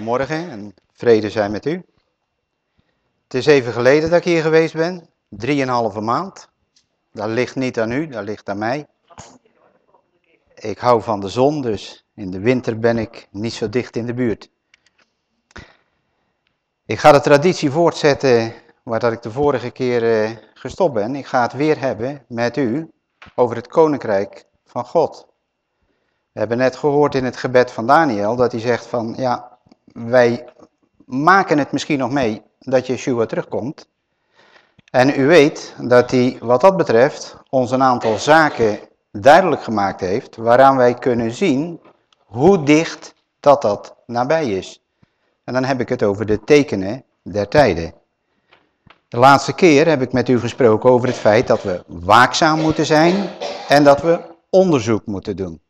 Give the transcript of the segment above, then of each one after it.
Goedemorgen en vrede zijn met u. Het is even geleden dat ik hier geweest ben, drieënhalve maand. Dat ligt niet aan u, dat ligt aan mij. Ik hou van de zon, dus in de winter ben ik niet zo dicht in de buurt. Ik ga de traditie voortzetten waar dat ik de vorige keer eh, gestopt ben. Ik ga het weer hebben met u over het koninkrijk van God. We hebben net gehoord in het gebed van Daniel dat hij zegt van ja, wij maken het misschien nog mee dat Yeshua terugkomt. En u weet dat hij wat dat betreft ons een aantal zaken duidelijk gemaakt heeft waaraan wij kunnen zien hoe dicht dat dat nabij is. En dan heb ik het over de tekenen der tijden. De laatste keer heb ik met u gesproken over het feit dat we waakzaam moeten zijn en dat we onderzoek moeten doen.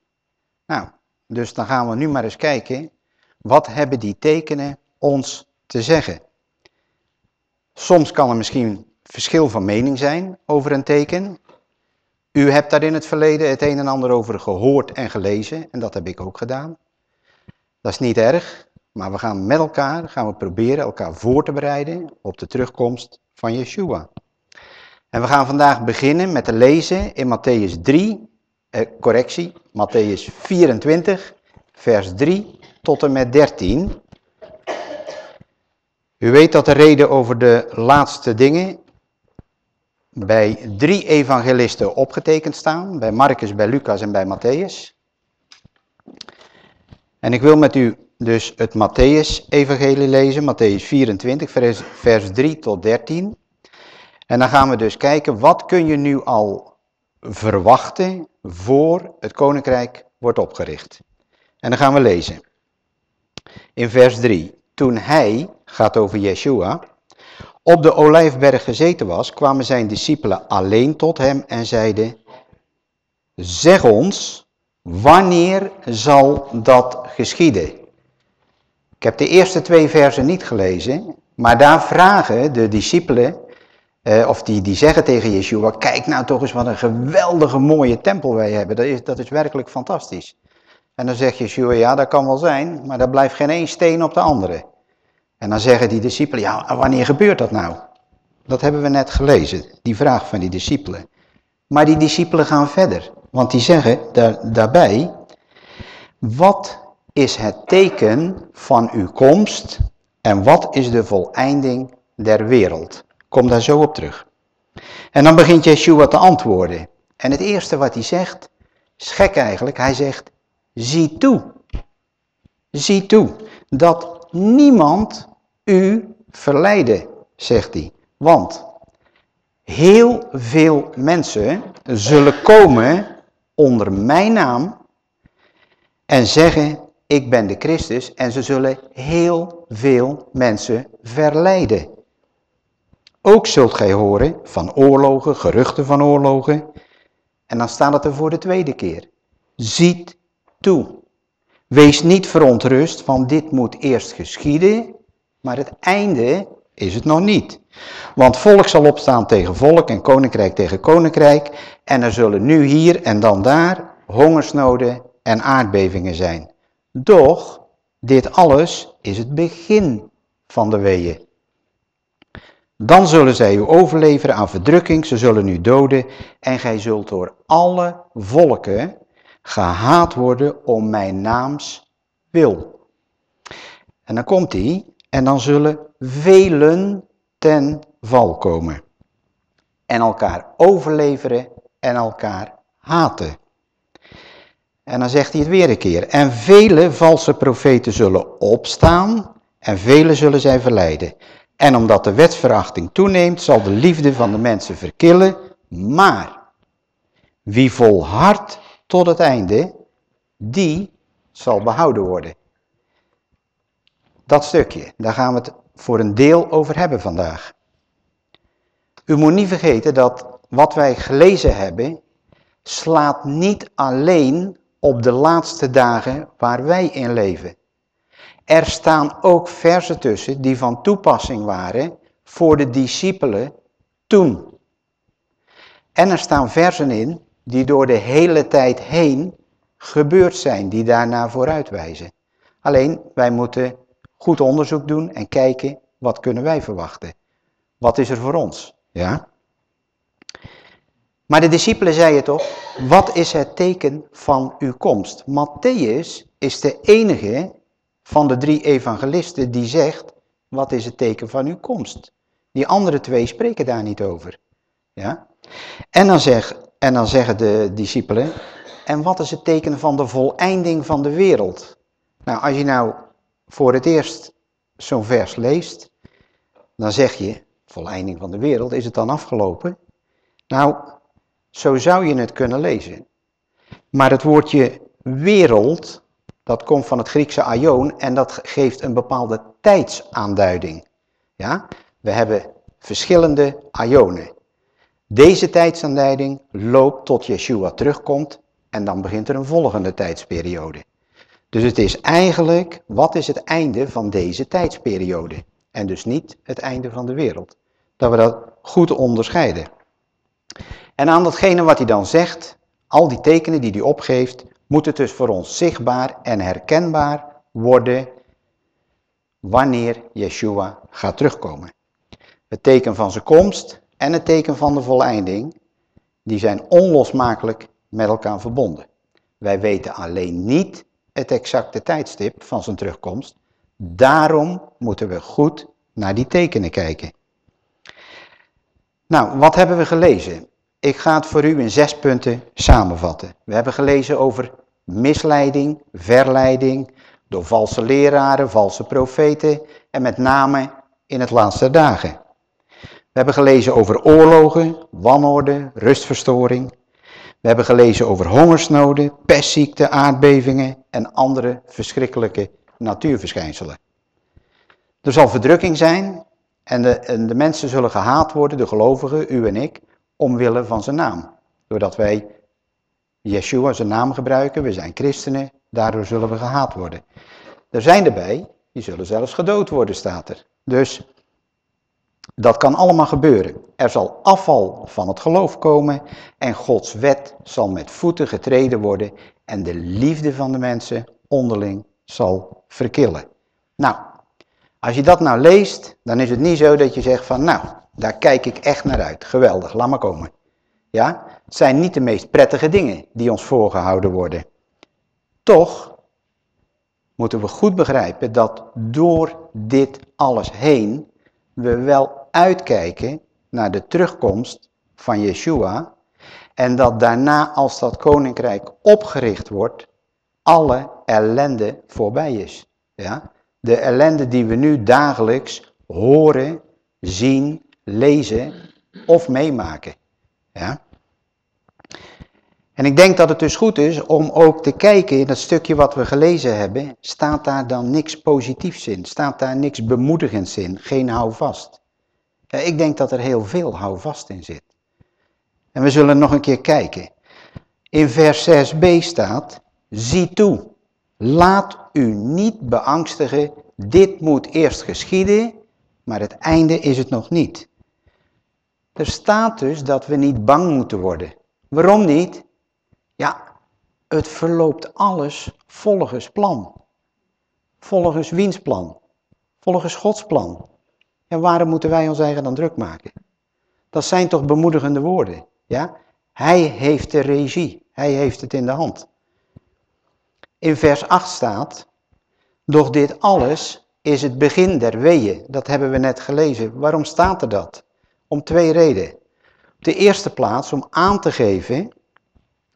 Nou, dus dan gaan we nu maar eens kijken, wat hebben die tekenen ons te zeggen? Soms kan er misschien verschil van mening zijn over een teken. U hebt daar in het verleden het een en ander over gehoord en gelezen en dat heb ik ook gedaan. Dat is niet erg, maar we gaan met elkaar gaan we proberen elkaar voor te bereiden op de terugkomst van Yeshua. En we gaan vandaag beginnen met te lezen in Matthäus 3, eh, correctie, Matthäus 24, vers 3 tot en met 13. U weet dat de reden over de laatste dingen bij drie evangelisten opgetekend staan. Bij Marcus, bij Lucas en bij Matthäus. En ik wil met u dus het Matthäus-evangelie lezen, Matthäus 24, vers, vers 3 tot 13. En dan gaan we dus kijken, wat kun je nu al verwachten voor het koninkrijk wordt opgericht. En dan gaan we lezen. In vers 3. Toen hij, gaat over Yeshua, op de olijfberg gezeten was, kwamen zijn discipelen alleen tot hem en zeiden, zeg ons, wanneer zal dat geschieden? Ik heb de eerste twee versen niet gelezen, maar daar vragen de discipelen, eh, of die, die zeggen tegen Yeshua, kijk nou toch eens wat een geweldige mooie tempel wij hebben, dat is, dat is werkelijk fantastisch. En dan zegt Yeshua, ja dat kan wel zijn, maar daar blijft geen één steen op de andere. En dan zeggen die discipelen, ja wanneer gebeurt dat nou? Dat hebben we net gelezen, die vraag van die discipelen. Maar die discipelen gaan verder, want die zeggen daar, daarbij, wat is het teken van uw komst en wat is de voleinding der wereld? Kom daar zo op terug. En dan begint Yeshua te antwoorden. En het eerste wat hij zegt, is gek eigenlijk, hij zegt, zie toe. Zie toe dat niemand u verleiden, zegt hij. Want heel veel mensen zullen komen onder mijn naam en zeggen, ik ben de Christus. En ze zullen heel veel mensen verleiden. Ook zult gij horen van oorlogen, geruchten van oorlogen. En dan staat het er voor de tweede keer. Ziet toe. Wees niet verontrust van dit moet eerst geschieden, maar het einde is het nog niet. Want volk zal opstaan tegen volk en koninkrijk tegen koninkrijk. En er zullen nu hier en dan daar hongersnoden en aardbevingen zijn. Doch, dit alles is het begin van de weeën. Dan zullen zij u overleveren aan verdrukking, ze zullen u doden en gij zult door alle volken gehaat worden om mijn naams wil. En dan komt hij, en dan zullen velen ten val komen. En elkaar overleveren en elkaar haten. En dan zegt hij het weer een keer. En vele valse profeten zullen opstaan en vele zullen zij verleiden. En omdat de wetsverachting toeneemt, zal de liefde van de mensen verkillen. Maar wie volhardt tot het einde, die zal behouden worden. Dat stukje, daar gaan we het voor een deel over hebben vandaag. U moet niet vergeten dat wat wij gelezen hebben, slaat niet alleen op de laatste dagen waar wij in leven. Er staan ook versen tussen die van toepassing waren voor de discipelen toen. En er staan versen in die door de hele tijd heen gebeurd zijn, die daarna vooruitwijzen. Alleen wij moeten goed onderzoek doen en kijken, wat kunnen wij verwachten? Wat is er voor ons? Ja? Maar de discipelen zeiden toch, wat is het teken van uw komst? Matthäus is de enige van de drie evangelisten die zegt, wat is het teken van uw komst? Die andere twee spreken daar niet over. Ja? En, dan zeg, en dan zeggen de discipelen, en wat is het teken van de voleinding van de wereld? Nou, als je nou voor het eerst zo'n vers leest, dan zeg je, voleinding van de wereld, is het dan afgelopen? Nou, zo zou je het kunnen lezen. Maar het woordje wereld, dat komt van het Griekse aion en dat geeft een bepaalde tijdsaanduiding. Ja? We hebben verschillende aionen. Deze tijdsaanduiding loopt tot Yeshua terugkomt en dan begint er een volgende tijdsperiode. Dus het is eigenlijk, wat is het einde van deze tijdsperiode? En dus niet het einde van de wereld. Dat we dat goed onderscheiden. En aan datgene wat hij dan zegt, al die tekenen die hij opgeeft, moeten dus voor ons zichtbaar en herkenbaar worden wanneer Yeshua gaat terugkomen. Het teken van zijn komst en het teken van de voleinding, die zijn onlosmakelijk met elkaar verbonden. Wij weten alleen niet het exacte tijdstip van zijn terugkomst. Daarom moeten we goed naar die tekenen kijken. Nou, wat hebben we gelezen? Ik ga het voor u in zes punten samenvatten. We hebben gelezen over misleiding, verleiding, door valse leraren, valse profeten en met name in het laatste dagen. We hebben gelezen over oorlogen, wanorde, rustverstoring. We hebben gelezen over hongersnoden, pestziekten, aardbevingen en andere verschrikkelijke natuurverschijnselen. Er zal verdrukking zijn en de, en de mensen zullen gehaat worden, de gelovigen, u en ik, omwille van zijn naam. Doordat wij Yeshua zijn naam gebruiken, we zijn christenen, daardoor zullen we gehaat worden. Er zijn erbij, die zullen zelfs gedood worden, staat er. Dus dat kan allemaal gebeuren. Er zal afval van het geloof komen en Gods wet zal met voeten getreden worden en de liefde van de mensen onderling zal verkillen. Nou, als je dat nou leest, dan is het niet zo dat je zegt van nou, daar kijk ik echt naar uit. Geweldig, laat maar komen. Ja, het zijn niet de meest prettige dingen die ons voorgehouden worden. Toch moeten we goed begrijpen dat door dit alles heen we wel uitkijken naar de terugkomst van Yeshua en dat daarna als dat koninkrijk opgericht wordt, alle ellende voorbij is. Ja? De ellende die we nu dagelijks horen, zien, lezen of meemaken. Ja? En ik denk dat het dus goed is om ook te kijken in dat stukje wat we gelezen hebben, staat daar dan niks positiefs in? Staat daar niks bemoedigends in? Geen houvast? Ik denk dat er heel veel houvast in zit. En we zullen nog een keer kijken. In vers 6b staat, zie toe, laat u niet beangstigen, dit moet eerst geschieden, maar het einde is het nog niet. Er staat dus dat we niet bang moeten worden. Waarom niet? Ja, het verloopt alles volgens plan. Volgens wiens plan? Volgens Gods plan. En waarom moeten wij ons eigen dan druk maken? Dat zijn toch bemoedigende woorden, ja? Hij heeft de regie, hij heeft het in de hand. In vers 8 staat, doch dit alles is het begin der weeën. Dat hebben we net gelezen. Waarom staat er dat? Om twee redenen. Op de eerste plaats om aan te geven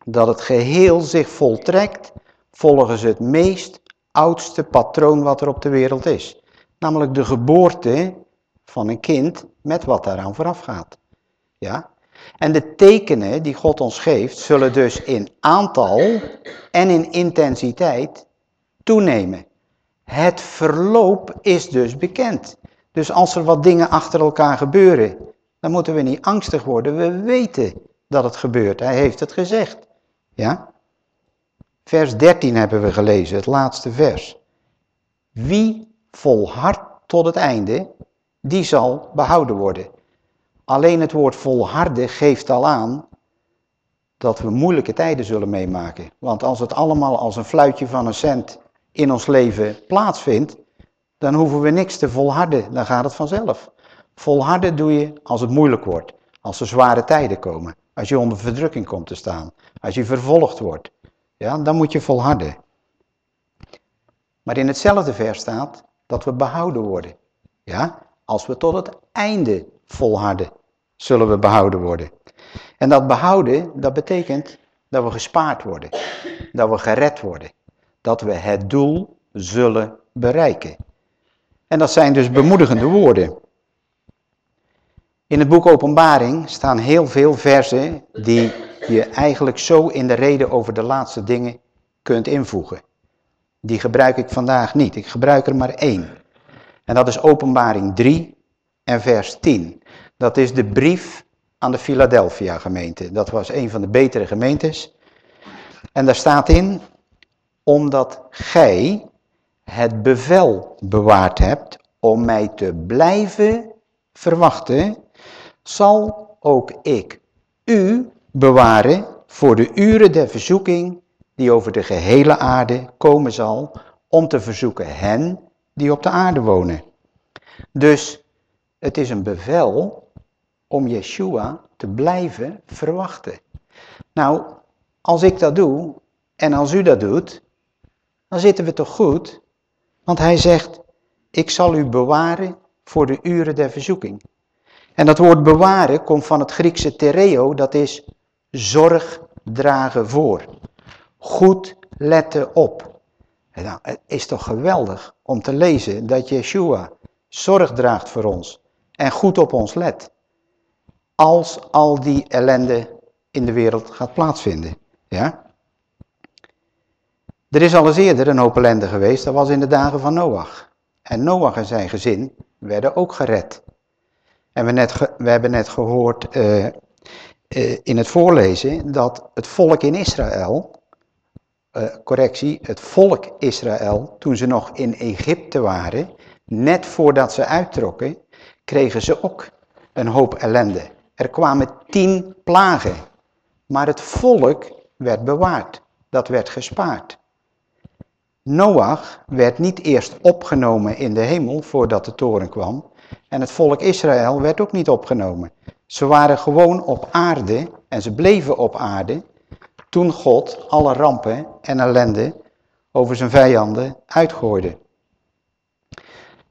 dat het geheel zich voltrekt volgens het meest oudste patroon wat er op de wereld is. Namelijk de geboorte van een kind met wat daaraan vooraf gaat. Ja? En de tekenen die God ons geeft, zullen dus in aantal en in intensiteit toenemen. Het verloop is dus bekend. Dus als er wat dingen achter elkaar gebeuren, dan moeten we niet angstig worden. We weten dat het gebeurt. Hij heeft het gezegd. Ja? Vers 13 hebben we gelezen, het laatste vers. Wie volhardt tot het einde, die zal behouden worden. Alleen het woord volharden geeft al aan dat we moeilijke tijden zullen meemaken. Want als het allemaal als een fluitje van een cent in ons leven plaatsvindt, Dan hoeven we niks te volharden, dan gaat het vanzelf. Volharden doe je als het moeilijk wordt, als er zware tijden komen, als je onder verdrukking komt te staan, als je vervolgd wordt. Ja, dan moet je volharden. Maar in hetzelfde vers staat dat we behouden worden. Ja, als we tot het einde volharden, zullen we behouden worden. En dat behouden, dat betekent dat we gespaard worden, dat we gered worden, dat we het doel zullen bereiken. En dat zijn dus bemoedigende woorden. In het boek Openbaring staan heel veel versen die je eigenlijk zo in de reden over de laatste dingen kunt invoegen. Die gebruik ik vandaag niet. Ik gebruik er maar één. En dat is Openbaring 3 en vers 10. Dat is de brief aan de Philadelphia gemeente. Dat was een van de betere gemeentes. En daar staat in, omdat gij het bevel bewaard hebt om mij te blijven verwachten, zal ook ik u bewaren voor de uren der verzoeking die over de gehele aarde komen zal, om te verzoeken hen die op de aarde wonen. Dus het is een bevel om Yeshua te blijven verwachten. Nou, als ik dat doe en als u dat doet, dan zitten we toch goed? Want hij zegt, ik zal u bewaren voor de uren der verzoeking. En dat woord bewaren komt van het Griekse tereo, dat is zorg dragen voor. Goed letten op. Nou, het is toch geweldig om te lezen dat Yeshua zorg draagt voor ons en goed op ons let. Als al die ellende in de wereld gaat plaatsvinden. Ja? Er is al eens eerder een hoop ellende geweest, dat was in de dagen van Noach. En Noach en zijn gezin werden ook gered. En we, net we hebben net gehoord uh, uh, in het voorlezen dat het volk in Israël, uh, correctie, het volk Israël, toen ze nog in Egypte waren, net voordat ze uittrokken, kregen ze ook een hoop ellende. Er kwamen tien plagen, maar het volk werd bewaard, dat werd gespaard. Noach werd niet eerst opgenomen in de hemel voordat de toren kwam. En het volk Israël werd ook niet opgenomen. Ze waren gewoon op aarde en ze bleven op aarde toen God alle rampen en ellende over zijn vijanden uitgooide.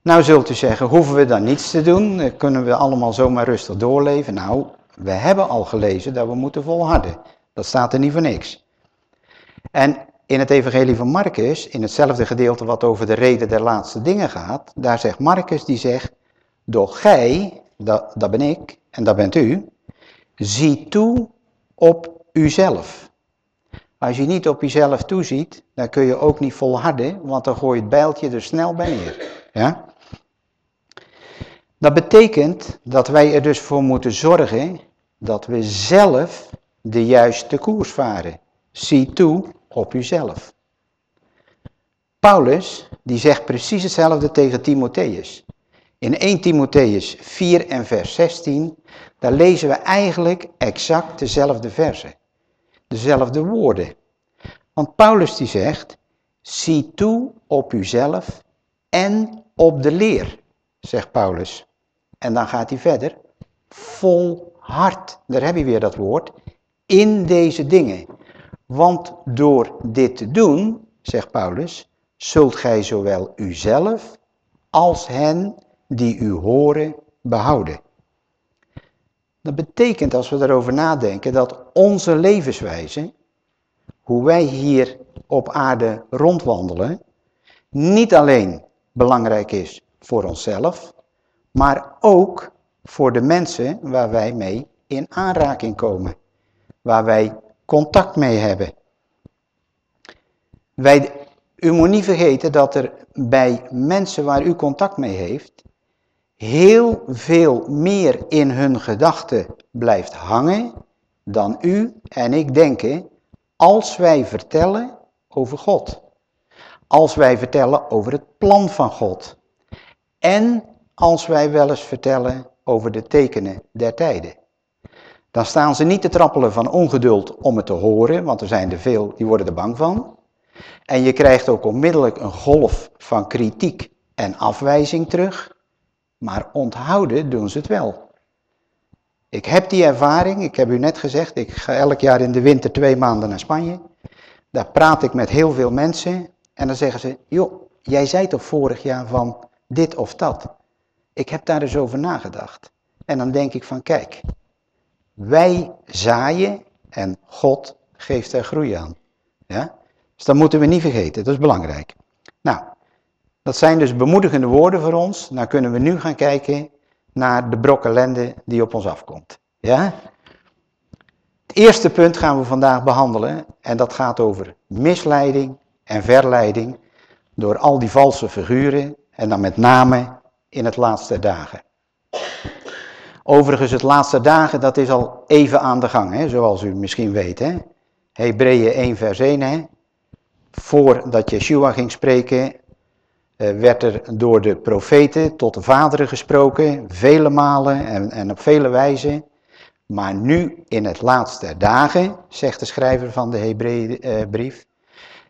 Nou zult u zeggen, hoeven we dan niets te doen? Kunnen we allemaal zomaar rustig doorleven? Nou, we hebben al gelezen dat we moeten volharden. Dat staat er niet voor niks. En in het evangelie van Marcus, in hetzelfde gedeelte wat over de reden der laatste dingen gaat, daar zegt Marcus, die zegt, doch gij, dat, dat ben ik en dat bent u, zie toe op uzelf. Als je niet op jezelf toeziet, dan kun je ook niet volharden, want dan gooi je het bijltje er snel bij neer. Ja? Dat betekent dat wij er dus voor moeten zorgen dat we zelf de juiste koers varen. Zie toe op uzelf. Paulus, die zegt precies hetzelfde tegen Timotheus. In 1 Timotheus 4 en vers 16, daar lezen we eigenlijk exact dezelfde versen. Dezelfde woorden. Want Paulus die zegt, zie toe op uzelf en op de leer, zegt Paulus. En dan gaat hij verder, volhard, daar heb je weer dat woord, in deze dingen. Want door dit te doen, zegt Paulus, zult gij zowel uzelf als hen die u horen behouden. Dat betekent, als we daarover nadenken, dat onze levenswijze, hoe wij hier op aarde rondwandelen, niet alleen belangrijk is voor onszelf, maar ook voor de mensen waar wij mee in aanraking komen, waar wij contact mee hebben. Wij, u moet niet vergeten dat er bij mensen waar u contact mee heeft, heel veel meer in hun gedachten blijft hangen dan u en ik denken als wij vertellen over God. Als wij vertellen over het plan van God. En als wij wel eens vertellen over de tekenen der tijden. Dan staan ze niet te trappelen van ongeduld om het te horen, want er zijn er veel die worden er bang van. En je krijgt ook onmiddellijk een golf van kritiek en afwijzing terug, maar onthouden doen ze het wel. Ik heb die ervaring, ik heb u net gezegd, ik ga elk jaar in de winter twee maanden naar Spanje. Daar praat ik met heel veel mensen en dan zeggen ze, joh, jij zei toch vorig jaar van dit of dat. Ik heb daar eens over nagedacht. En dan denk ik van, kijk, wij zaaien en God geeft er groei aan. Ja? Dus dat moeten we niet vergeten, dat is belangrijk. Nou, dat zijn dus bemoedigende woorden voor ons. Nou kunnen we nu gaan kijken naar de brok ellende die op ons afkomt. Ja? Het eerste punt gaan we vandaag behandelen en dat gaat over misleiding en verleiding door al die valse figuren en dan met name in het laatste dagen. Overigens, het laatste dagen, dat is al even aan de gang, hè, zoals u misschien weet. Hè. Hebreeën 1 vers 1, hè. voordat Yeshua ging spreken, werd er door de profeten tot de vaderen gesproken, vele malen en, en op vele wijzen. Maar nu in het laatste dagen, zegt de schrijver van de Hebreeënbrief,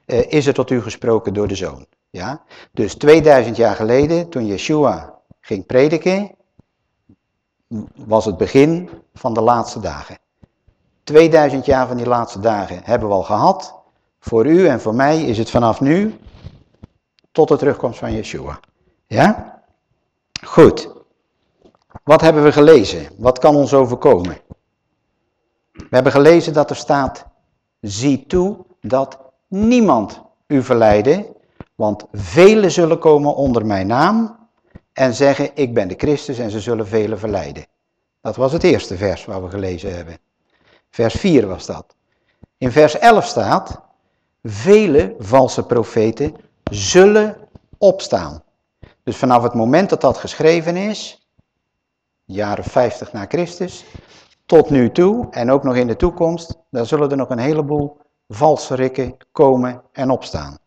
uh, is er tot u gesproken door de Zoon. Ja? Dus 2000 jaar geleden, toen Yeshua ging prediken, was het begin van de laatste dagen. 2000 jaar van die laatste dagen hebben we al gehad. Voor u en voor mij is het vanaf nu tot de terugkomst van Yeshua. Ja? Goed. Wat hebben we gelezen? Wat kan ons overkomen? We hebben gelezen dat er staat, zie toe dat niemand u verleiden, want velen zullen komen onder mijn naam en zeggen, ik ben de Christus en ze zullen velen verleiden. Dat was het eerste vers waar we gelezen hebben. Vers 4 was dat. In vers 11 staat, vele valse profeten zullen opstaan. Dus vanaf het moment dat dat geschreven is, jaren 50 na Christus, tot nu toe en ook nog in de toekomst, dan zullen er nog een heleboel valse rikken komen en opstaan.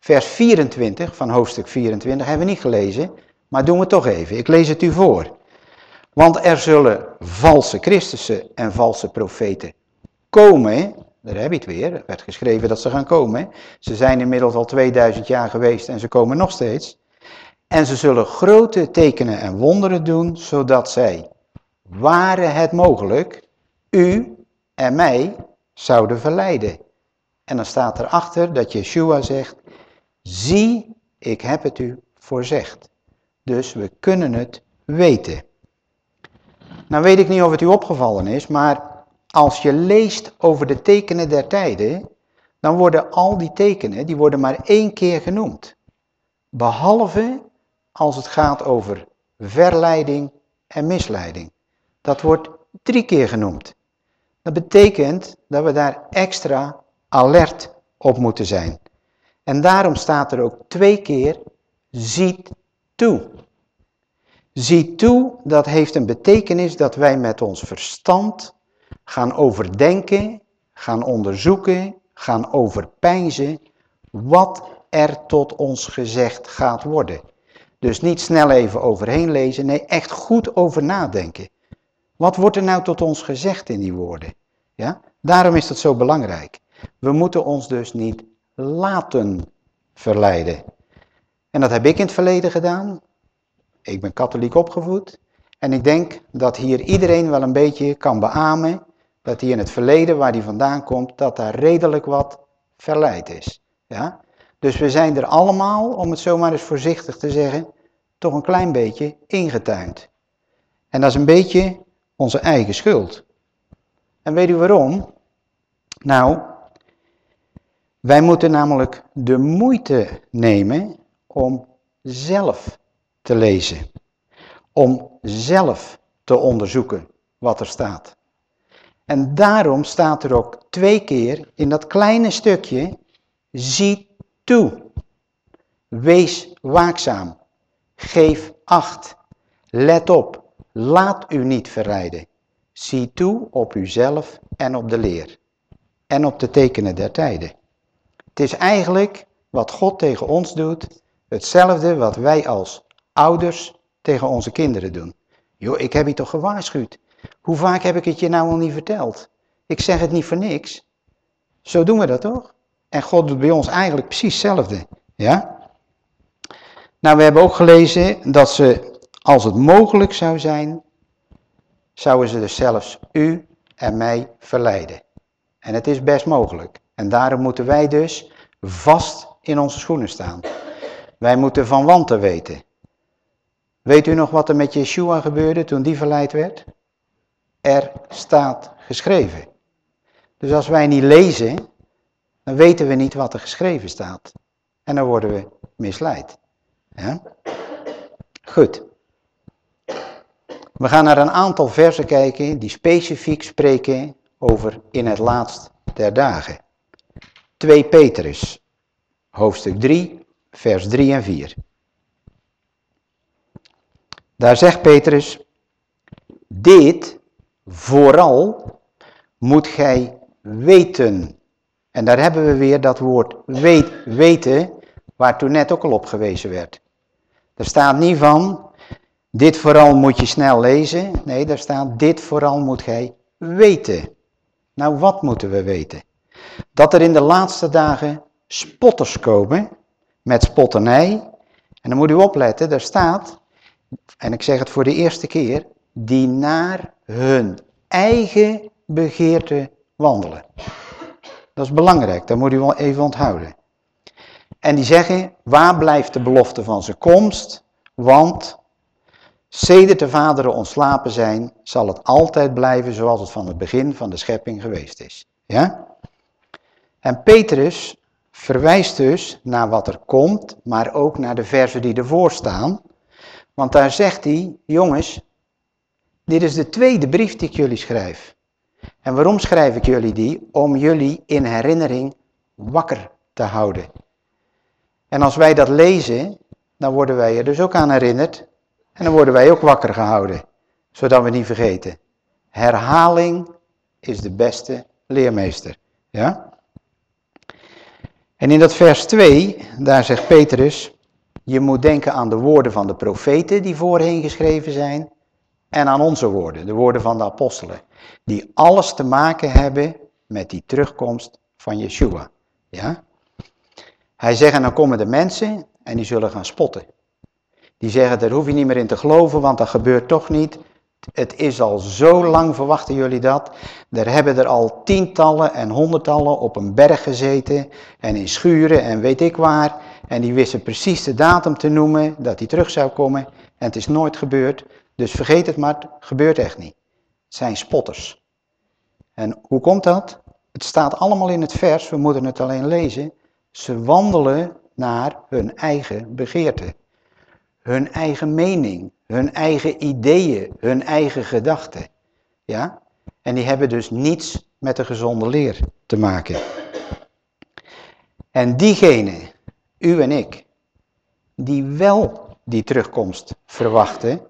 Vers 24 van hoofdstuk 24 hebben we niet gelezen, maar doen we toch even. Ik lees het u voor. Want er zullen valse Christussen en valse profeten komen. Daar heb je het weer. Er werd geschreven dat ze gaan komen. Ze zijn inmiddels al 2000 jaar geweest en ze komen nog steeds. En ze zullen grote tekenen en wonderen doen, zodat zij, ware het mogelijk, u en mij zouden verleiden. En dan staat erachter dat Yeshua zegt, zie, ik heb het u voorzegd. Dus we kunnen het weten. Nou weet ik niet of het u opgevallen is, maar als je leest over de tekenen der tijden, dan worden al die tekenen, die worden maar één keer genoemd. Behalve als het gaat over verleiding en misleiding. Dat wordt drie keer genoemd. Dat betekent dat we daar extra alert op moeten zijn. En daarom staat er ook twee keer, ziet toe. Zie toe, dat heeft een betekenis dat wij met ons verstand gaan overdenken, gaan onderzoeken, gaan overpeinzen wat er tot ons gezegd gaat worden. Dus niet snel even overheen lezen, nee, echt goed over nadenken. Wat wordt er nou tot ons gezegd in die woorden? Ja? Daarom is dat zo belangrijk. We moeten ons dus niet laten verleiden. En dat heb ik in het verleden gedaan. Ik ben katholiek opgevoed. En ik denk dat hier iedereen wel een beetje kan beamen dat hij in het verleden, waar hij vandaan komt, dat daar redelijk wat verleid is. Ja? Dus we zijn er allemaal, om het zomaar eens voorzichtig te zeggen, toch een klein beetje ingetuind. En dat is een beetje onze eigen schuld. En weet u waarom? Nou, wij moeten namelijk de moeite nemen om zelf te lezen. Om zelf te onderzoeken wat er staat. En daarom staat er ook twee keer in dat kleine stukje, zie toe. Wees waakzaam. Geef acht. Let op. Laat u niet verrijden. Zie toe op uzelf en op de leer. En op de tekenen der tijden. Het is eigenlijk wat God tegen ons doet, hetzelfde wat wij als ouders tegen onze kinderen doen. Joh, ik heb je toch gewaarschuwd. Hoe vaak heb ik het je nou al niet verteld? Ik zeg het niet voor niks. Zo doen we dat toch? En God doet bij ons eigenlijk precies hetzelfde. Ja? Nou, we hebben ook gelezen dat ze, als het mogelijk zou zijn, zouden ze dus zelfs u en mij verleiden. En het is best mogelijk. En daarom moeten wij dus vast in onze schoenen staan. Wij moeten van wanten weten. Weet u nog wat er met Yeshua gebeurde toen die verleid werd? Er staat geschreven. Dus als wij niet lezen, dan weten we niet wat er geschreven staat. En dan worden we misleid. Goed. We gaan naar een aantal versen kijken die specifiek spreken over in het laatst der dagen. 2 Petrus, hoofdstuk 3, vers 3 en 4. Daar zegt Petrus, dit vooral moet gij weten. En daar hebben we weer dat woord weet, weten, waar toen net ook al op gewezen werd. Er staat niet van, dit vooral moet je snel lezen. Nee, daar staat, dit vooral moet gij weten. Nou, wat moeten we weten? Dat er in de laatste dagen spotters komen met spotternij. En dan moet u opletten, daar staat, en ik zeg het voor de eerste keer, die naar hun eigen begeerte wandelen. Dat is belangrijk, dat moet u wel even onthouden. En die zeggen, waar blijft de belofte van zijn komst? Want sedert de vaderen ontslapen zijn, zal het altijd blijven zoals het van het begin van de schepping geweest is. Ja? En Petrus verwijst dus naar wat er komt, maar ook naar de versen die ervoor staan. Want daar zegt hij, jongens, dit is de tweede brief die ik jullie schrijf. En waarom schrijf ik jullie die? Om jullie in herinnering wakker te houden. En als wij dat lezen, dan worden wij er dus ook aan herinnerd. En dan worden wij ook wakker gehouden, zodat we niet vergeten. Herhaling is de beste leermeester. Ja? En in dat vers 2, daar zegt Petrus, je moet denken aan de woorden van de profeten die voorheen geschreven zijn en aan onze woorden, de woorden van de apostelen, die alles te maken hebben met die terugkomst van Yeshua. Ja? Hij zegt, en dan komen de mensen en die zullen gaan spotten. Die zeggen, daar hoef je niet meer in te geloven, want dat gebeurt toch niet. Het is al zo lang, verwachten jullie dat? Er hebben er al tientallen en honderdtallen op een berg gezeten en in schuren en weet ik waar. En die wisten precies de datum te noemen dat hij terug zou komen. En het is nooit gebeurd. Dus vergeet het maar, het gebeurt echt niet. Het zijn spotters. En hoe komt dat? Het staat allemaal in het vers, we moeten het alleen lezen. Ze wandelen naar hun eigen begeerte. Hun eigen mening, hun eigen ideeën, hun eigen gedachten. Ja? En die hebben dus niets met de gezonde leer te maken. En diegene, u en ik, die wel die terugkomst verwachten,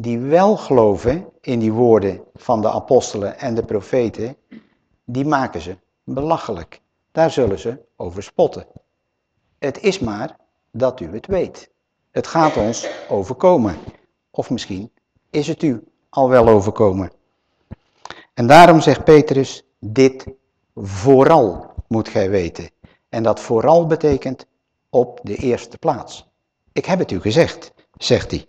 die wel geloven in die woorden van de apostelen en de profeten, die maken ze belachelijk. Daar zullen ze over spotten. Het is maar dat u het weet. Het gaat ons overkomen. Of misschien is het u al wel overkomen. En daarom zegt Petrus, dit vooral moet gij weten. En dat vooral betekent op de eerste plaats. Ik heb het u gezegd, zegt hij.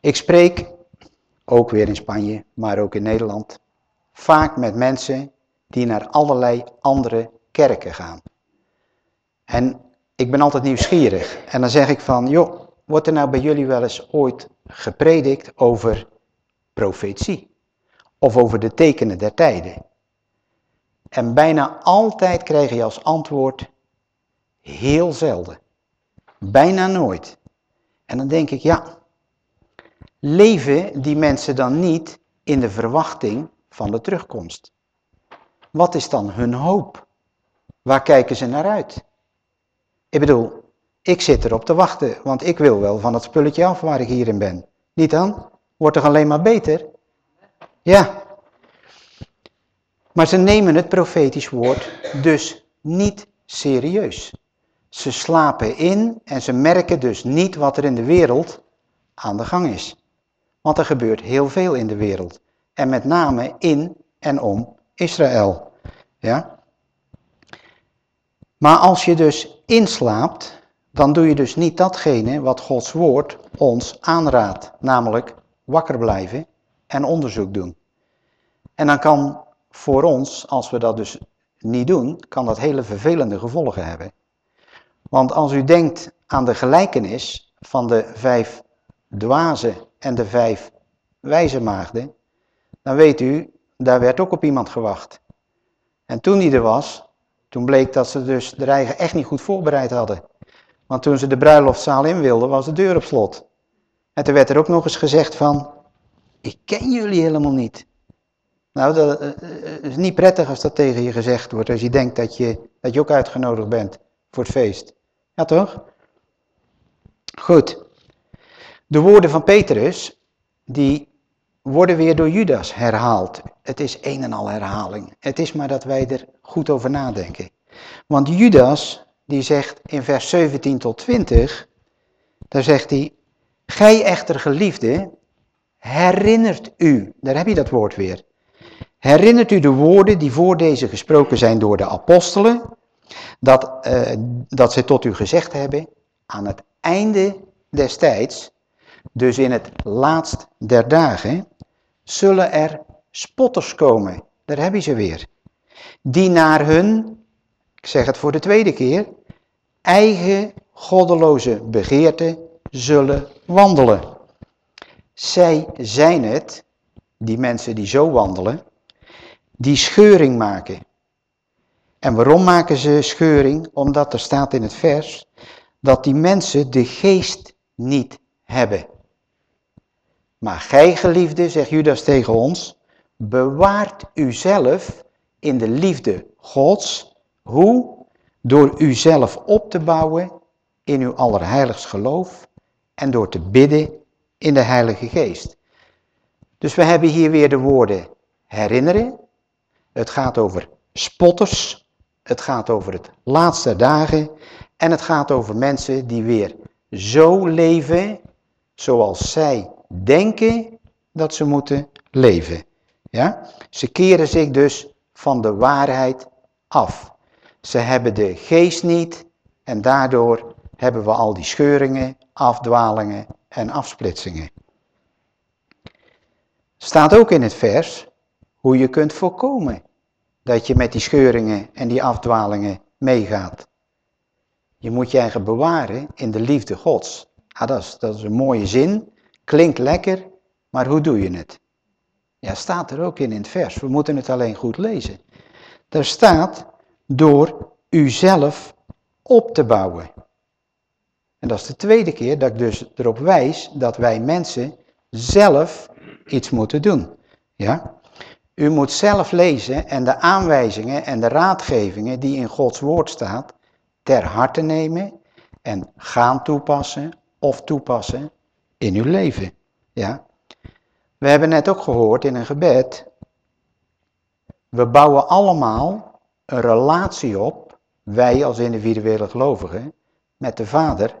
Ik spreek, ook weer in Spanje, maar ook in Nederland, vaak met mensen die naar allerlei andere kerken gaan. En ik ben altijd nieuwsgierig. En dan zeg ik van, joh, wordt er nou bij jullie wel eens ooit gepredikt over profetie? Of over de tekenen der tijden? En bijna altijd krijg je als antwoord, heel zelden. Bijna nooit. En dan denk ik, ja, leven die mensen dan niet in de verwachting van de terugkomst? Wat is dan hun hoop? Waar kijken ze naar uit? Ik bedoel, ik zit erop te wachten, want ik wil wel van het spulletje af waar ik hierin ben. Niet dan? Wordt toch alleen maar beter? Ja. Maar ze nemen het profetisch woord dus niet serieus. Ze slapen in en ze merken dus niet wat er in de wereld aan de gang is. Want er gebeurt heel veel in de wereld. En met name in en om Israël. Ja? Maar als je dus inslaapt, dan doe je dus niet datgene wat Gods woord ons aanraadt, namelijk wakker blijven en onderzoek doen. En dan kan voor ons, als we dat dus niet doen, kan dat hele vervelende gevolgen hebben. Want als u denkt aan de gelijkenis van de vijf dwazen en de vijf wijze maagden, dan weet u, daar werd ook op iemand gewacht. En toen die er was, toen bleek dat ze dus de eigen echt niet goed voorbereid hadden. Want toen ze de bruiloftzaal in wilden, was de deur op slot. En toen werd er ook nog eens gezegd van, ik ken jullie helemaal niet. Nou, dat eh, eh, is niet prettig als dat tegen je gezegd wordt, als je denkt dat je, dat je ook uitgenodigd bent voor het feest. Ja toch? Goed. De woorden van Petrus, die worden weer door Judas herhaald. Het is een en al herhaling. Het is maar dat wij er goed over nadenken. Want Judas, die zegt in vers 17 tot 20, daar zegt hij, Gij echter geliefde, herinnert u, daar heb je dat woord weer. Herinnert u de woorden die voor deze gesproken zijn door de apostelen, dat, uh, dat ze tot u gezegd hebben, aan het einde des tijds, dus in het laatst der dagen, zullen er spotters komen. Daar heb je ze weer. Die naar hun, ik zeg het voor de tweede keer, eigen goddeloze begeerte zullen wandelen. Zij zijn het, die mensen die zo wandelen, die scheuring maken. En waarom maken ze scheuring? Omdat er staat in het vers dat die mensen de geest niet hebben. Maar gij, geliefde, zegt Judas tegen ons, bewaart uzelf in de liefde Gods. Hoe? Door uzelf op te bouwen in uw allerheiligst geloof en door te bidden in de Heilige Geest. Dus we hebben hier weer de woorden herinneren. Het gaat over spotters. Het gaat over het laatste dagen. En het gaat over mensen die weer zo leven zoals zij denken dat ze moeten leven. Ja? Ze keren zich dus van de waarheid af. Ze hebben de geest niet en daardoor hebben we al die scheuringen, afdwalingen en afsplitsingen. Staat ook in het vers hoe je kunt voorkomen dat je met die scheuringen en die afdwalingen meegaat. Je moet je eigen bewaren in de liefde Gods. Ah, dat, is, dat is een mooie zin, klinkt lekker, maar hoe doe je het? Ja, staat er ook in in het vers. We moeten het alleen goed lezen. Daar staat door uzelf op te bouwen. En dat is de tweede keer dat ik dus erop wijs dat wij mensen zelf iets moeten doen. Ja? U moet zelf lezen en de aanwijzingen en de raadgevingen die in Gods woord staat ter harte nemen en gaan toepassen of toepassen in uw leven. Ja? We hebben net ook gehoord in een gebed, we bouwen allemaal een relatie op, wij als individuele gelovigen, met de Vader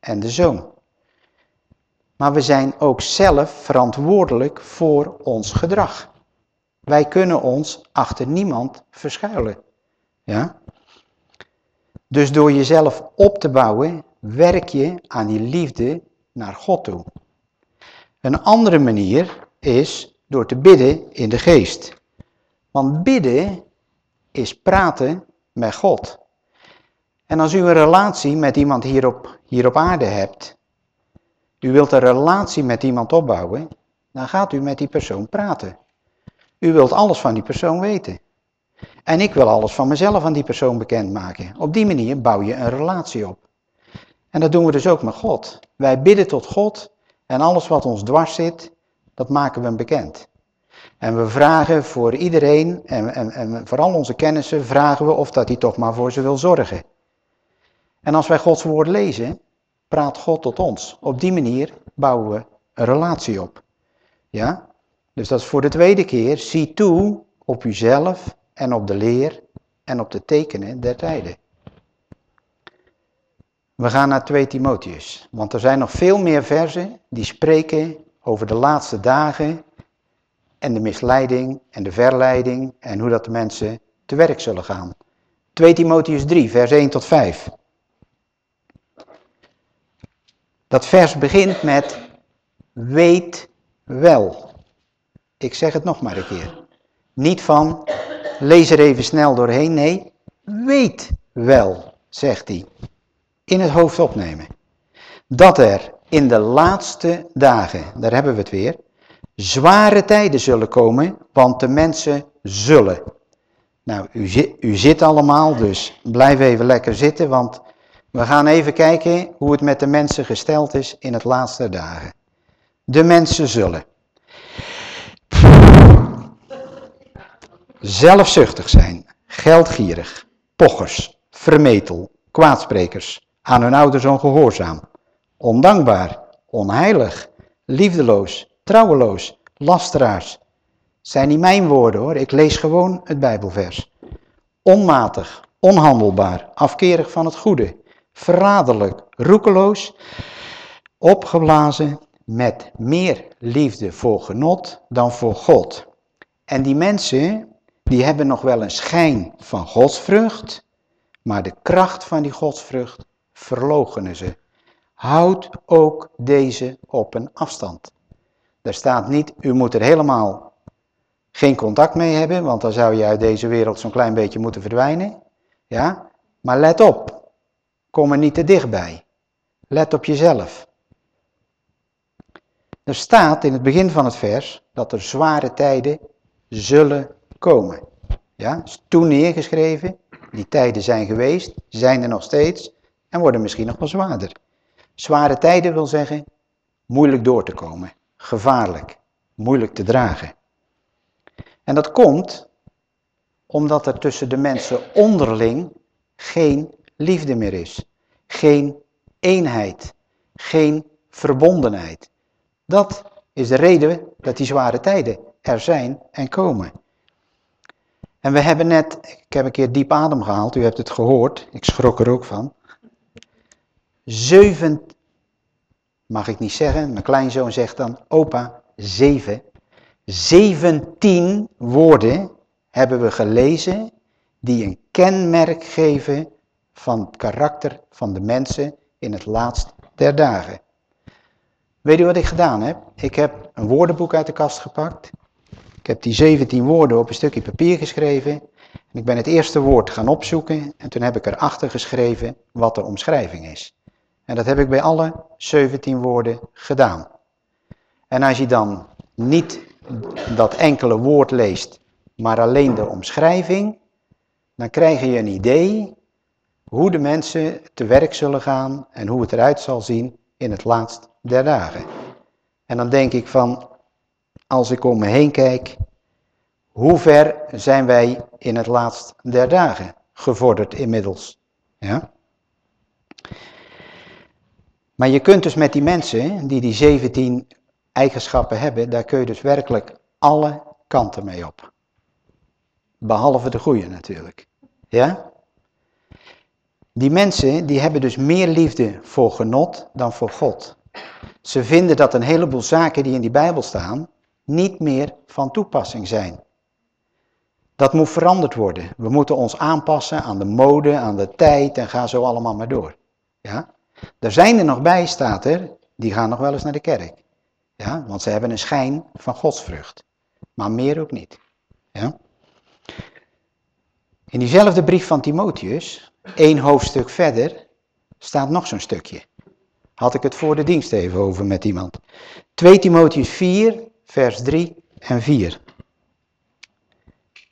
en de Zoon. Maar we zijn ook zelf verantwoordelijk voor ons gedrag. Wij kunnen ons achter niemand verschuilen. Ja? Dus door jezelf op te bouwen, werk je aan die liefde naar God toe. Een andere manier is door te bidden in de geest. Want bidden is praten met God. En als u een relatie met iemand hier op, hier op aarde hebt, u wilt een relatie met iemand opbouwen, dan gaat u met die persoon praten. U wilt alles van die persoon weten. En ik wil alles van mezelf aan die persoon bekendmaken. Op die manier bouw je een relatie op. En dat doen we dus ook met God. Wij bidden tot God en alles wat ons dwars zit, dat maken we hem bekend. En we vragen voor iedereen en, en, en vooral onze kennissen vragen we of dat hij toch maar voor ze wil zorgen. En als wij Gods woord lezen, praat God tot ons. Op die manier bouwen we een relatie op. Ja? Dus dat is voor de tweede keer. Zie toe op uzelf en op de leer en op de tekenen der tijden. We gaan naar 2 Timotheus, want er zijn nog veel meer versen die spreken over de laatste dagen en de misleiding en de verleiding en hoe dat de mensen te werk zullen gaan. 2 Timotheus 3, vers 1 tot 5. Dat vers begint met weet wel. Ik zeg het nog maar een keer. Niet van lees er even snel doorheen. Nee, weet wel, zegt hij. In het hoofd opnemen. Dat er in de laatste dagen, daar hebben we het weer, zware tijden zullen komen, want de mensen zullen. Nou, u, u zit allemaal, dus blijf even lekker zitten, want we gaan even kijken hoe het met de mensen gesteld is in het laatste dagen. De mensen zullen zelfzuchtig zijn, geldgierig, pochers, vermetel, kwaadsprekers, aan hun ouders ongehoorzaam, ondankbaar, onheilig, liefdeloos, trouweloos, lasteraars. Zijn niet mijn woorden hoor, ik lees gewoon het Bijbelvers. Onmatig, onhandelbaar, afkerig van het goede, verraderlijk, roekeloos, opgeblazen, met meer liefde voor genot dan voor God. En die mensen, die hebben nog wel een schijn van godsvrucht, maar de kracht van die godsvrucht verlogenen ze. Houd ook deze op een afstand. Er staat niet, u moet er helemaal geen contact mee hebben, want dan zou je uit deze wereld zo'n klein beetje moeten verdwijnen. Ja, maar let op, kom er niet te dichtbij. Let op jezelf. Er staat in het begin van het vers dat er zware tijden zullen komen. Ja, is toen neergeschreven. Die tijden zijn geweest, zijn er nog steeds en worden misschien nog wel zwaarder. Zware tijden wil zeggen moeilijk door te komen, gevaarlijk, moeilijk te dragen. En dat komt omdat er tussen de mensen onderling geen liefde meer is. Geen eenheid, geen verbondenheid. Dat is de reden dat die zware tijden er zijn en komen. En we hebben net, ik heb een keer diep adem gehaald, u hebt het gehoord, ik schrok er ook van. Zeven, mag ik niet zeggen, mijn kleinzoon zegt dan, opa, zeven. Zeventien woorden hebben we gelezen die een kenmerk geven van het karakter van de mensen in het laatst der dagen. Weet u wat ik gedaan heb? Ik heb een woordenboek uit de kast gepakt. Ik heb die 17 woorden op een stukje papier geschreven. En ik ben het eerste woord gaan opzoeken en toen heb ik erachter geschreven wat de omschrijving is. En dat heb ik bij alle 17 woorden gedaan. En als je dan niet dat enkele woord leest, maar alleen de omschrijving, dan krijg je een idee hoe de mensen te werk zullen gaan en hoe het eruit zal zien in het laatst der dagen. En dan denk ik van, als ik om me heen kijk, hoe ver zijn wij in het laatst der dagen gevorderd inmiddels? Ja? Maar je kunt dus met die mensen, die die 17 eigenschappen hebben, daar kun je dus werkelijk alle kanten mee op. Behalve de goede natuurlijk. Ja? Die mensen, die hebben dus meer liefde voor genot dan voor God. Ze vinden dat een heleboel zaken die in die Bijbel staan, niet meer van toepassing zijn. Dat moet veranderd worden. We moeten ons aanpassen aan de mode, aan de tijd en ga zo allemaal maar door. Ja? Er zijn er nog bij, staat er, die gaan nog wel eens naar de kerk. Ja? Want ze hebben een schijn van godsvrucht. Maar meer ook niet. Ja? In diezelfde brief van Timotheus, één hoofdstuk verder, staat nog zo'n stukje. Had ik het voor de dienst even over met iemand. 2 Timotheus 4, vers 3 en 4.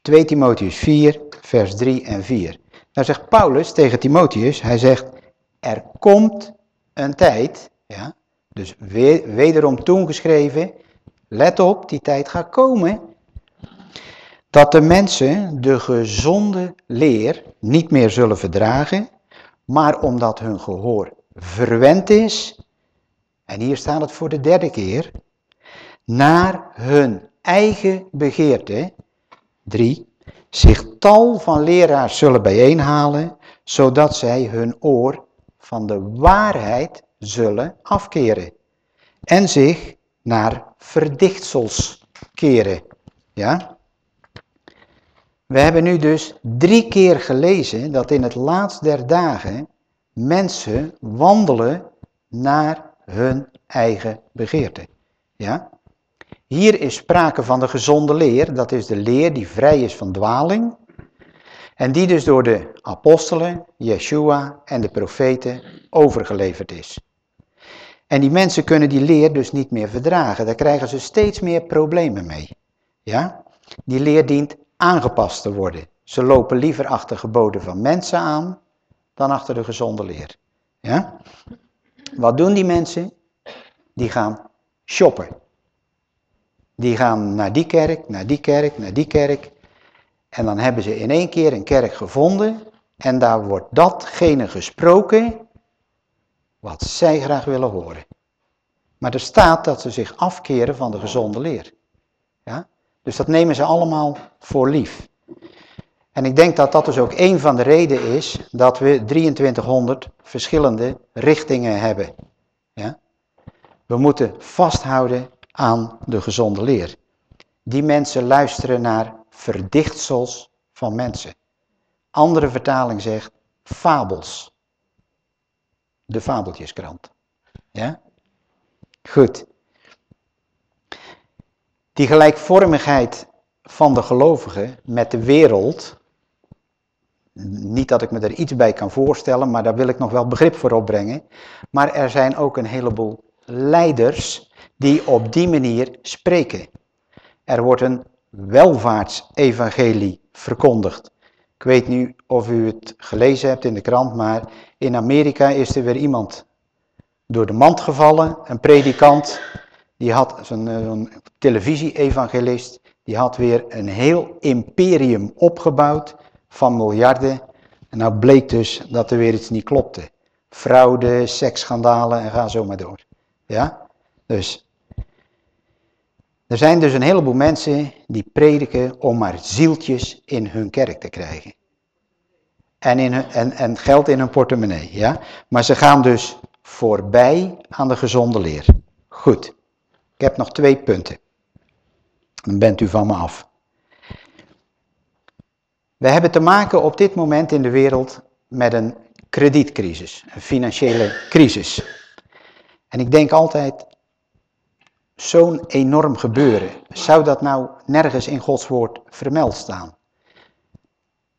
2 Timotheus 4, vers 3 en 4. Nou zegt Paulus tegen Timotheus, hij zegt, er komt een tijd, ja, dus wederom toen geschreven, let op, die tijd gaat komen, dat de mensen de gezonde leer niet meer zullen verdragen, maar omdat hun gehoor verwend is, en hier staat het voor de derde keer, naar hun eigen begeerte, drie, zich tal van leraars zullen bijeenhalen, zodat zij hun oor van de waarheid zullen afkeren en zich naar verdichtsels keren. Ja? We hebben nu dus drie keer gelezen dat in het laatst der dagen mensen wandelen naar hun eigen begeerte. Ja? Hier is sprake van de gezonde leer, dat is de leer die vrij is van dwaling. En die dus door de apostelen, Yeshua en de profeten overgeleverd is. En die mensen kunnen die leer dus niet meer verdragen. Daar krijgen ze steeds meer problemen mee. Ja? Die leer dient aangepast te worden. Ze lopen liever achter geboden van mensen aan dan achter de gezonde leer. Ja? Wat doen die mensen? Die gaan shoppen. Die gaan naar die kerk, naar die kerk, naar die kerk. En dan hebben ze in één keer een kerk gevonden. En daar wordt datgene gesproken wat zij graag willen horen. Maar er staat dat ze zich afkeren van de gezonde leer. Ja? Dus dat nemen ze allemaal voor lief. En ik denk dat dat dus ook een van de redenen is dat we 2300 verschillende richtingen hebben. Ja? We moeten vasthouden aan de gezonde leer. Die mensen luisteren naar verdichtsels van mensen. Andere vertaling zegt fabels. De fabeltjeskrant. Ja? Goed. Die gelijkvormigheid van de gelovigen met de wereld, niet dat ik me er iets bij kan voorstellen, maar daar wil ik nog wel begrip voor opbrengen. Maar er zijn ook een heleboel leiders die op die manier spreken. Er wordt een welvaartsevangelie verkondigd. Ik weet niet of u het gelezen hebt in de krant, maar in Amerika is er weer iemand door de mand gevallen, een predikant. Die had een, een televisie-evangelist, die had weer een heel imperium opgebouwd van miljarden. En nou bleek dus dat er weer iets niet klopte. Fraude, seksschandalen en ga zo maar door. Ja? Dus er zijn dus een heleboel mensen die prediken om maar zieltjes in hun kerk te krijgen. En, in en, en geld in hun portemonnee, ja. Maar ze gaan dus voorbij aan de gezonde leer. Goed, ik heb nog twee punten. Dan bent u van me af. We hebben te maken op dit moment in de wereld met een kredietcrisis, een financiële crisis. En ik denk altijd, zo'n enorm gebeuren, zou dat nou nergens in Gods woord vermeld staan?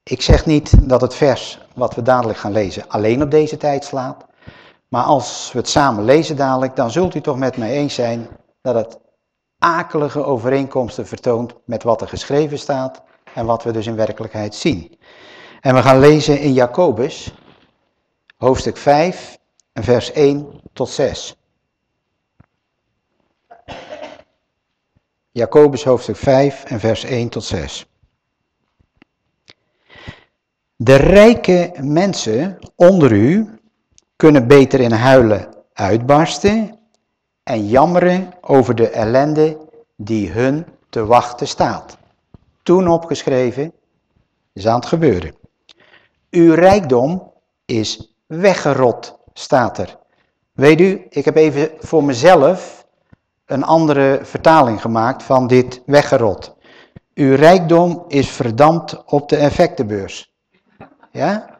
Ik zeg niet dat het vers wat we dadelijk gaan lezen alleen op deze tijd slaat. Maar als we het samen lezen dadelijk, dan zult u toch met mij eens zijn dat het akelige overeenkomsten vertoont met wat er geschreven staat en wat we dus in werkelijkheid zien. En we gaan lezen in Jacobus, hoofdstuk 5, vers 1 tot 6. Jacobus hoofdstuk 5 en vers 1 tot 6. De rijke mensen onder u kunnen beter in huilen uitbarsten en jammeren over de ellende die hun te wachten staat. Toen opgeschreven, is aan het gebeuren. Uw rijkdom is weggerot, staat er. Weet u, ik heb even voor mezelf een andere vertaling gemaakt van dit weggerot. Uw rijkdom is verdampt op de effectenbeurs. Ja?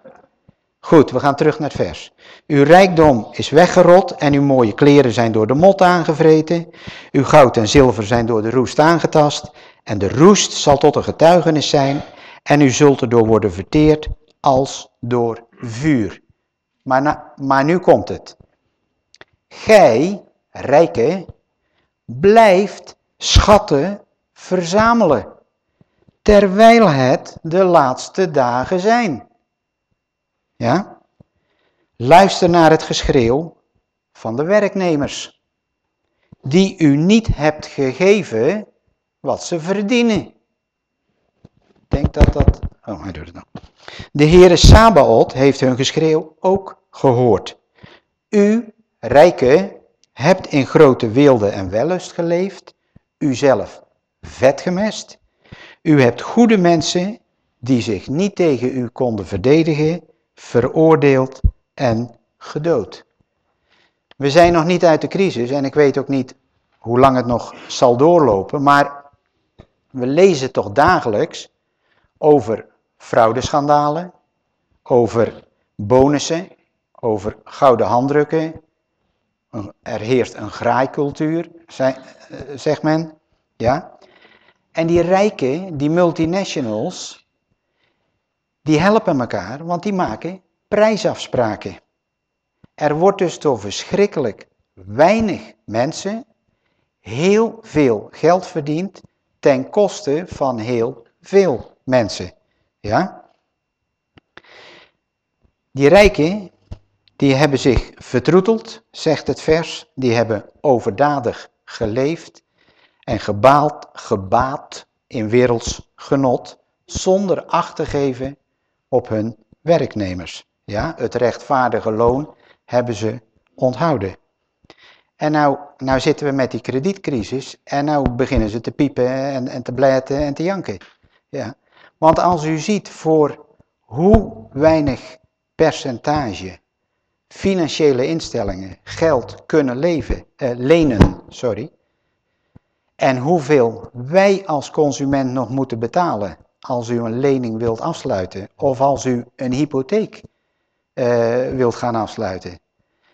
Goed, we gaan terug naar het vers. Uw rijkdom is weggerot en uw mooie kleren zijn door de mot aangevreten. Uw goud en zilver zijn door de roest aangetast. En de roest zal tot een getuigenis zijn en u zult erdoor worden verteerd als door vuur. Maar, maar nu komt het. Gij, rijke, blijft schatten verzamelen, terwijl het de laatste dagen zijn. Ja? Luister naar het geschreeuw van de werknemers, die u niet hebt gegeven wat ze verdienen. Ik denk dat dat... Oh, hij doet het nog. De Heere Sabaoth heeft hun geschreeuw ook gehoord. U, rijke, hebt in grote weelde en wellust geleefd, u zelf vet gemest. U hebt goede mensen die zich niet tegen u konden verdedigen, veroordeeld en gedood. We zijn nog niet uit de crisis en ik weet ook niet hoe lang het nog zal doorlopen, maar we lezen toch dagelijks over fraudeschandalen, over bonussen, over gouden handdrukken. Er heerst een graaikultuur, eh, zegt men. Ja? En die rijken, die multinationals, die helpen elkaar, want die maken prijsafspraken. Er wordt dus door verschrikkelijk weinig mensen heel veel geld verdiend ten koste van heel veel mensen. Ja? Die rijken, die hebben zich vertroeteld, zegt het vers. Die hebben overdadig geleefd en gebaald, gebaat in werelds genot, zonder acht te geven op hun werknemers. Ja, het rechtvaardige loon hebben ze onthouden. En nou, nou zitten we met die kredietcrisis en nou beginnen ze te piepen en, en te blijten en te janken. Ja. Want als u ziet voor hoe weinig percentage financiële instellingen geld kunnen leven, eh, lenen, sorry, en hoeveel wij als consument nog moeten betalen als u een lening wilt afsluiten of als u een hypotheek uh, wilt gaan afsluiten.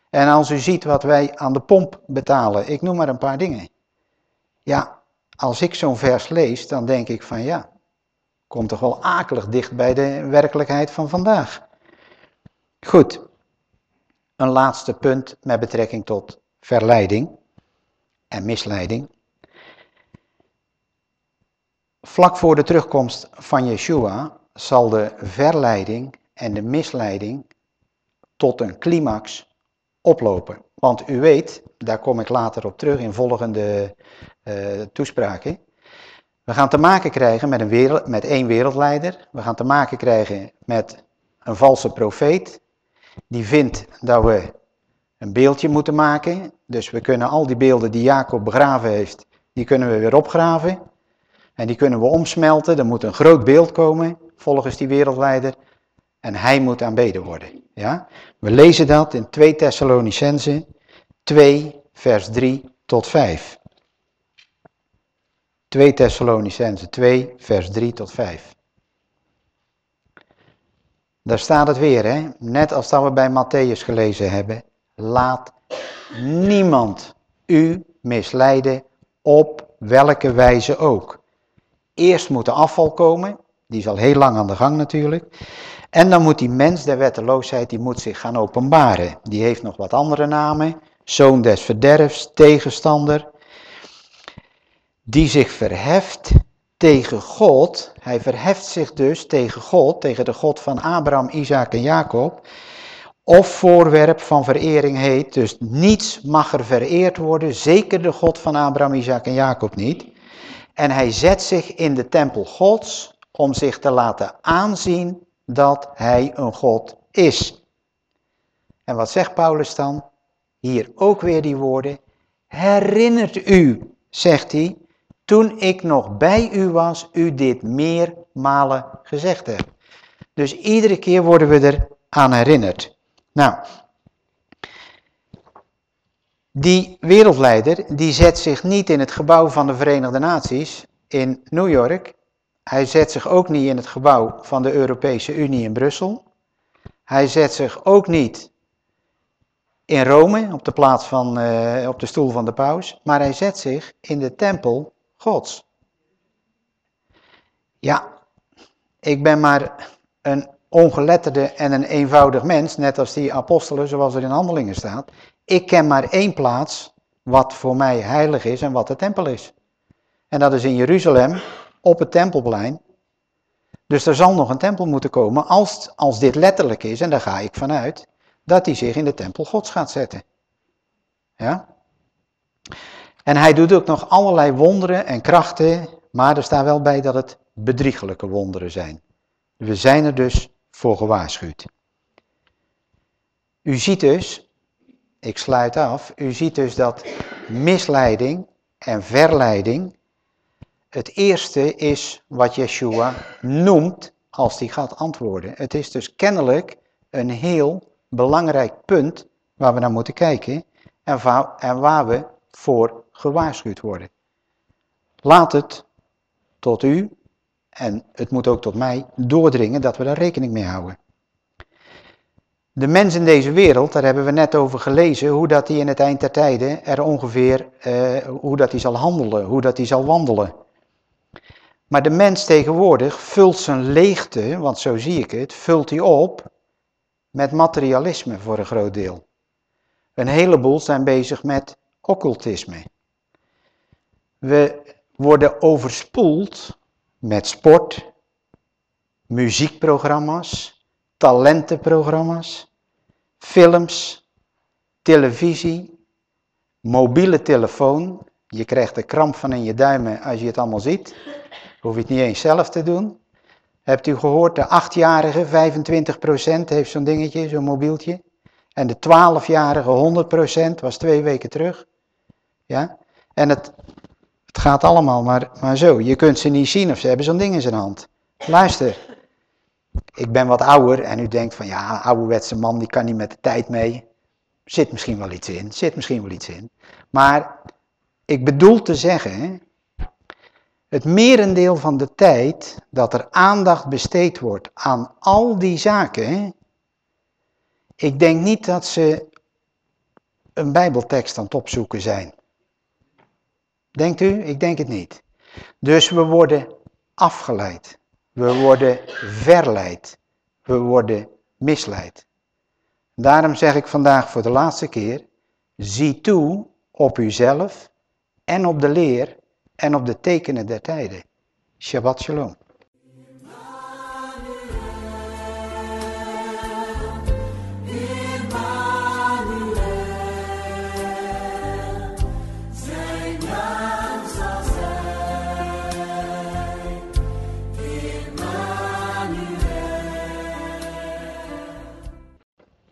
En als u ziet wat wij aan de pomp betalen, ik noem maar een paar dingen. Ja, als ik zo'n vers lees, dan denk ik van ja, komt toch wel akelig dicht bij de werkelijkheid van vandaag. Goed, een laatste punt met betrekking tot verleiding en misleiding. Vlak voor de terugkomst van Yeshua zal de verleiding en de misleiding tot een climax oplopen. Want u weet, daar kom ik later op terug in volgende uh, toespraken. We gaan te maken krijgen met, een wereld, met één wereldleider. We gaan te maken krijgen met een valse profeet. Die vindt dat we een beeldje moeten maken. Dus we kunnen al die beelden die Jacob begraven heeft, die kunnen we weer opgraven. En die kunnen we omsmelten. Er moet een groot beeld komen, volgens die wereldleider. En hij moet aanbeden worden. Ja? We lezen dat in 2 Thessalonicense 2, vers 3 tot 5. 2 Thessalonicense 2, vers 3 tot 5. Daar staat het weer, hè? net als dat we bij Matthäus gelezen hebben. Laat niemand u misleiden op welke wijze ook. Eerst moet de afval komen, die is al heel lang aan de gang natuurlijk. En dan moet die mens der wetteloosheid, die moet zich gaan openbaren. Die heeft nog wat andere namen. Zoon des verderfs, tegenstander. Die zich verheft tegen God. Hij verheft zich dus tegen God, tegen de God van Abraham, Isaac en Jacob. Of voorwerp van verering heet. Dus niets mag er vereerd worden, zeker de God van Abraham, Isaac en Jacob niet. En hij zet zich in de tempel Gods om zich te laten aanzien dat hij een God is. En wat zegt Paulus dan? Hier ook weer die woorden. Herinnert u, zegt hij, toen ik nog bij u was, u dit meermalen gezegd heb. Dus iedere keer worden we er aan herinnerd. Nou, die wereldleider, die zet zich niet in het gebouw van de Verenigde Naties in New York. Hij zet zich ook niet in het gebouw van de Europese Unie in Brussel. Hij zet zich ook niet in Rome, op de, plaats van, uh, op de stoel van de paus, maar hij zet zich in de tempel Gods. Ja, ik ben maar een ongeletterde en een eenvoudig mens, net als die apostelen zoals er in handelingen staat. Ik ken maar één plaats wat voor mij heilig is en wat de tempel is. En dat is in Jeruzalem op het tempelplein. Dus er zal nog een tempel moeten komen als, als dit letterlijk is, en daar ga ik vanuit, dat hij zich in de tempel gods gaat zetten. Ja? En hij doet ook nog allerlei wonderen en krachten, maar er staat wel bij dat het bedriegelijke wonderen zijn. We zijn er dus voor gewaarschuwd. U ziet dus, ik sluit af, u ziet dus dat misleiding en verleiding het eerste is wat Yeshua noemt als hij gaat antwoorden. Het is dus kennelijk een heel belangrijk punt waar we naar moeten kijken en waar, we voor gewaarschuwd worden. Laat het tot u en het moet ook tot mij doordringen dat we daar rekening mee houden. De mens in deze wereld, daar hebben we net over gelezen, hoe dat hij in het eind der tijden er ongeveer, eh, hoe dat hij zal handelen, hoe dat hij zal wandelen. Maar de mens tegenwoordig vult zijn leegte, want zo zie ik het, vult hij op met materialisme voor een groot deel. Een heleboel zijn bezig met occultisme. We worden overspoeld met sport, muziekprogramma's, talentenprogramma's, films, televisie, mobiele telefoon. Je krijgt er kramp van in je duimen als je het allemaal ziet. Hoef je het niet eens zelf te doen. Hebt u gehoord, de achtjarige 25% heeft zo'n dingetje, zo'n mobieltje. En de 12-jarige 100% was twee weken terug. Ja? En het, het gaat allemaal maar, maar zo. Je kunt ze niet zien of ze hebben zo'n ding in zijn hand. Luister, ik ben wat ouder en u denkt van ja, ouderwetse man die kan niet met de tijd mee. Zit misschien wel iets in, zit misschien wel iets in. Maar ik bedoel te zeggen, het merendeel van de tijd dat er aandacht besteed wordt aan al die zaken, ik denk niet dat ze een bijbeltekst aan het opzoeken zijn. Denkt u? Ik denk het niet. Dus we worden afgeleid. We worden verleid. We worden misleid. Daarom zeg ik vandaag voor de laatste keer, zie toe op uzelf en op de leer en op de tekenen der tijden. Shabbat shalom.